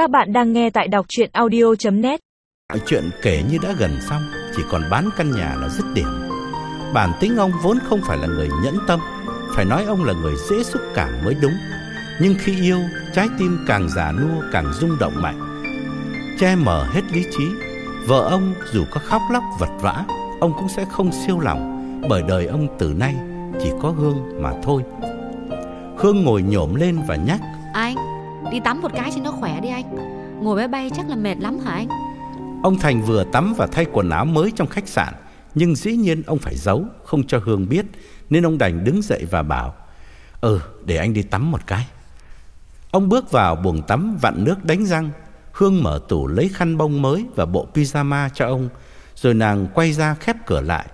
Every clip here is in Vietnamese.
Các bạn đang nghe tại đọc chuyện audio.net chuyện kể như đã gần xong Chỉ còn bán căn nhà là dứt điểm. Bản tính ông vốn không phải là người nhẫn tâm Phải nói ông là người dễ xúc cảm mới đúng. Nhưng khi yêu Trái tim càng già nua càng rung động mạnh. Che mờ hết lý trí Vợ ông dù có khóc lóc vật vã Ông cũng sẽ không siêu lòng Bởi đời ông từ nay Chỉ có Hương mà thôi. Hương ngồi nhổm lên và nhắc Anh, đi tắm một cái cho nó khỏe đi anh. Ngồi máy bay chắc là mệt lắm hả anh? Ông Thành vừa tắm và thay quần áo mới trong khách sạn, Nhưng dĩ nhiên ông phải giấu, Không cho Hương biết, Nên ông đành đứng dậy và bảo Ừ để anh đi tắm một cái. Ông bước vào buồng tắm vặn nước đánh răng, Hương mở tủ lấy khăn bông mới Và bộ pyjama cho ông, Rồi nàng quay ra khép cửa lại.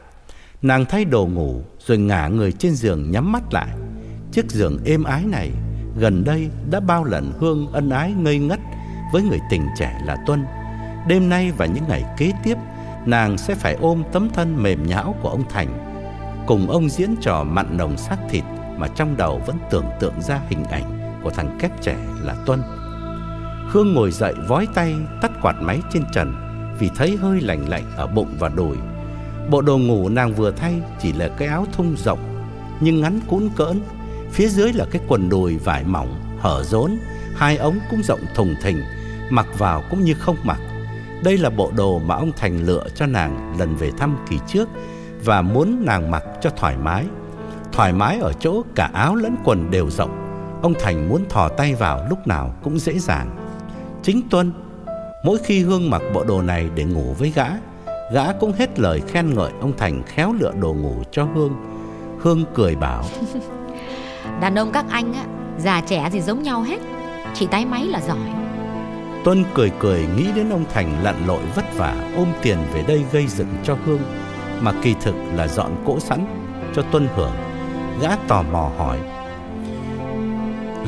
Nàng thay đồ ngủ, Rồi ngả người trên giường nhắm mắt lại. Chiếc giường êm ái này Gần đây đã bao lần Hương ân ái ngây ngất Với người tình trẻ là Tuân. Đêm nay và những ngày kế tiếp, Nàng sẽ phải ôm tấm thân mềm nhão của ông Thành, Cùng ông diễn trò mặn nồng xác thịt Mà trong đầu vẫn tưởng tượng ra hình ảnh Của thằng kép trẻ là Tuân. Hương ngồi dậy vói tay, Tắt quạt máy trên trần Vì thấy hơi lạnh lạnh ở bụng và đùi. Bộ đồ ngủ nàng vừa thay Chỉ là cái áo thun rộng, Nhưng ngắn cũn cỡn Phía dưới là cái quần đùi vải mỏng Hở rốn Hai ống cũng rộng thùng thình Mặc vào cũng như không mặc đây là bộ đồ mà ông Thành lựa cho nàng lần về thăm kỳ trước và muốn nàng mặc cho thoải mái. Thoải mái ở chỗ cả áo lẫn quần đều rộng. Ông Thành muốn thò tay vào lúc nào cũng dễ dàng. Chính Tuân, mỗi khi Hương mặc bộ đồ này để ngủ với gã, gã cũng hết lời khen ngợi ông Thành khéo lựa đồ ngủ cho Hương. Hương cười bảo Đàn ông các anh á, già trẻ thì giống nhau hết Chỉ tay máy là giỏi Tuân cười cười nghĩ đến ông Thành lặn lội vất vả ôm tiền về đây gây dựng cho Hương mà kỳ thực là dọn cỗ sẵn cho Tuân hưởng. Gã tò mò hỏi: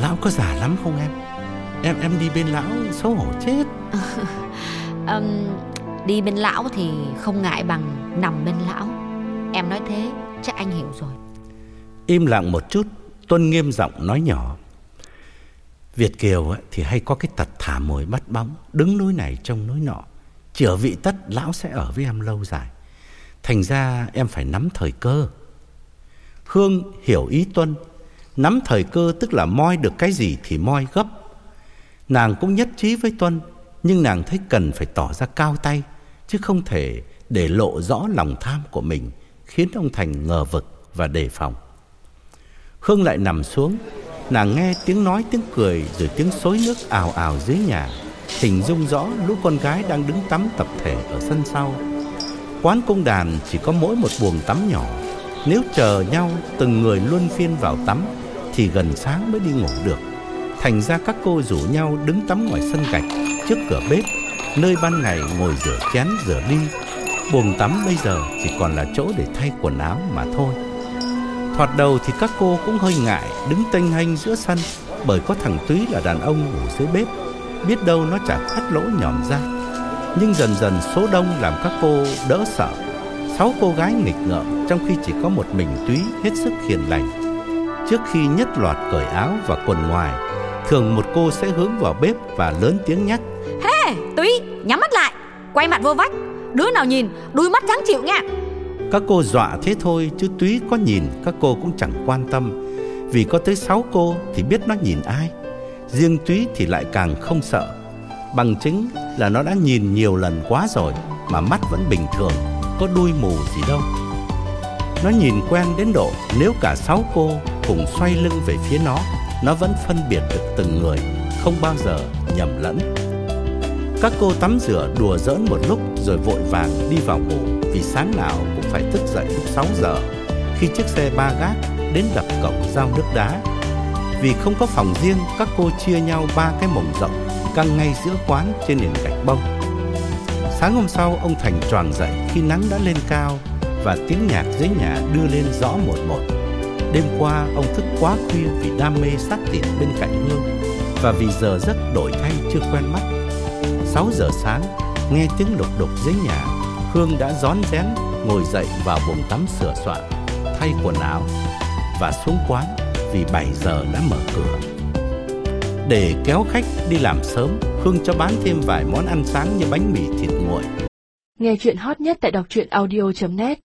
"Lão có già lắm không em? Em em đi bên lão xấu hổ chết." um, Đi bên lão thì không ngại bằng nằm bên lão Em nói thế chắc anh hiểu rồi Im lặng một chút, Tuân nghiêm giọng nói nhỏ: Việt Kiều thì hay có cái tật thả mồi bắt bóng, Đứng núi này trông núi nọ. Chữa vị tất, lão sẽ ở với em lâu dài. Thành ra em phải nắm thời cơ. Hương hiểu ý Tuân. Nắm thời cơ tức là moi được cái gì thì moi gấp. Nàng cũng nhất trí với Tuân, Nhưng nàng thấy cần phải tỏ ra cao tay, Chứ không thể để lộ rõ lòng tham của mình, Khiến ông Thành ngờ vực và đề phòng. Hương lại nằm xuống. Nàng nghe tiếng nói, tiếng cười, Rồi tiếng xối nước ào ào dưới nhà, Hình dung rõ lũ con gái đang đứng tắm tập thể ở sân sau. Quán công đàn chỉ có mỗi một buồng tắm nhỏ. Nếu chờ nhau, từng người luân phiên vào tắm, Thì gần sáng mới đi ngủ được. Thành ra các cô rủ nhau đứng tắm ngoài sân gạch, Trước cửa bếp, Nơi ban ngày ngồi rửa chén, rửa ly. Buồng tắm bây giờ chỉ còn là chỗ để thay quần áo mà thôi. Thoạt đầu thì các cô cũng hơi ngại đứng tênh hênh giữa sân bởi có thằng Túy là đàn ông ngủ dưới bếp, biết đâu nó chả khoét lỗ nhòm ra. Nhưng dần dần số đông làm các cô đỡ sợ. Sáu cô gái nghịch ngợm trong khi chỉ có một mình Túy hết sức hiền lành. Trước khi nhất loạt cởi áo và quần ngoài, thường một cô sẽ hướng vào bếp và lớn tiếng nhắc. Hey, Túy, nhắm mắt lại, quay mặt vô vách. Đứa nào nhìn, đuôi mắt trắng chịu nha. Các cô dọa thế thôi, chứ túy có nhìn, các cô cũng chẳng quan tâm. Vì có tới sáu cô thì biết nó nhìn ai. Riêng túy thì lại càng không sợ. Bằng chứng là nó đã nhìn nhiều lần quá rồi, Mà mắt vẫn bình thường, Có đuôi mù gì đâu. Nó nhìn quen đến độ Nếu cả sáu cô cùng xoay lưng về phía nó Nó vẫn phân biệt được từng người, Không bao giờ nhầm lẫn. Các cô tắm rửa đùa giỡn một lúc Rồi vội vàng đi vào ngủ Vì sáng nào cũng phải thức dậy lúc 6 giờ khi chiếc xe ba gác đến đập cổng giao nước đá. Vì không có phòng riêng, các cô chia nhau ba cái mồng rộng căng ngay giữa quán trên nền gạch bông. Sáng hôm sau, ông Thành tròn dậy khi nắng đã lên cao và tiếng nhạc dưới nhà đưa lên rõ một một. Đêm qua, ông thức quá khuya vì đam mê sát thịt bên cạnh Hương và vì giờ giấc đổi thay chưa quen mắt. 6 giờ sáng, nghe tiếng lục đục dưới nhà, Hương đã rón rén ngồi dậy vào buồng tắm sửa soạn, thay quần áo và xuống quán vì 7 giờ đã mở cửa. Để kéo khách đi làm sớm, Hương cho bán thêm vài món ăn sáng như bánh mì thịt nguội. Nghe chuyện hot nhất tại đọc truyện audio.net